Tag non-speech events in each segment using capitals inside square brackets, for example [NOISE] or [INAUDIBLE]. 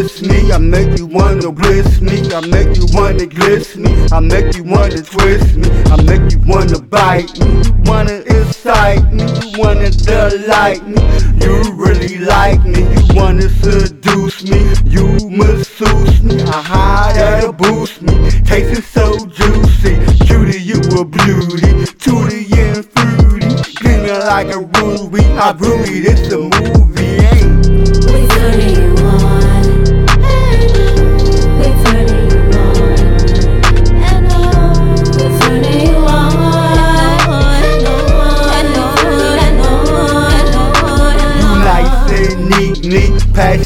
kiss me, I make you wanna bliss me, I make you wanna glisten me, I make you wanna twist me, I make you wanna bite me, you wanna incite me, you wanna delight me, you really like me, you wanna seduce me, you masseuse me, I hide that'll boost me, tasting so juicy, cutie you a beauty, tooty and fruity, gleaming like a ruby, I ruby, this a movie,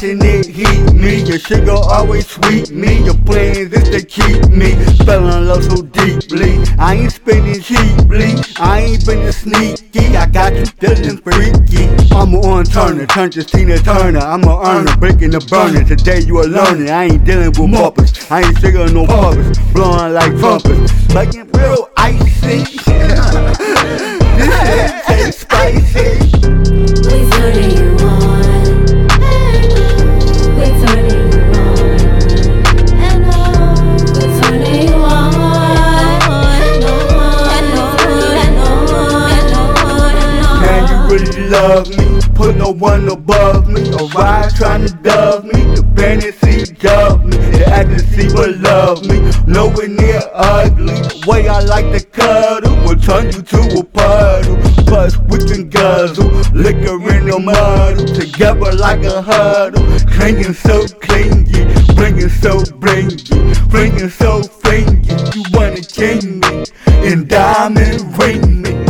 passionate heat me. Your sugar always sweet me. Your plans is to keep me feeling love so deeply. I ain't spending cheaply, I ain't been a sneaky. I got you feeling freaky. I'm a on Turner, turn to Tina Turner. I'm a earner, breaking the burner. Today you are learning. I ain't dealing with moppers. I ain't sugar no puppets, blowing like trumpets, making real icy. [LAUGHS] really love me. Put no one above me. A ride trying to dove me. The fantasy dub me. The ecstasy will love me. Nowhere near ugly. The way I like to cuddle will turn you to a puddle. Plus, we can guzzle. Liquor in the muddle. Together like a huddle. Clinging so clingy. Bringing so bringy. Bringing so fringy. You wanna king me. In diamond ring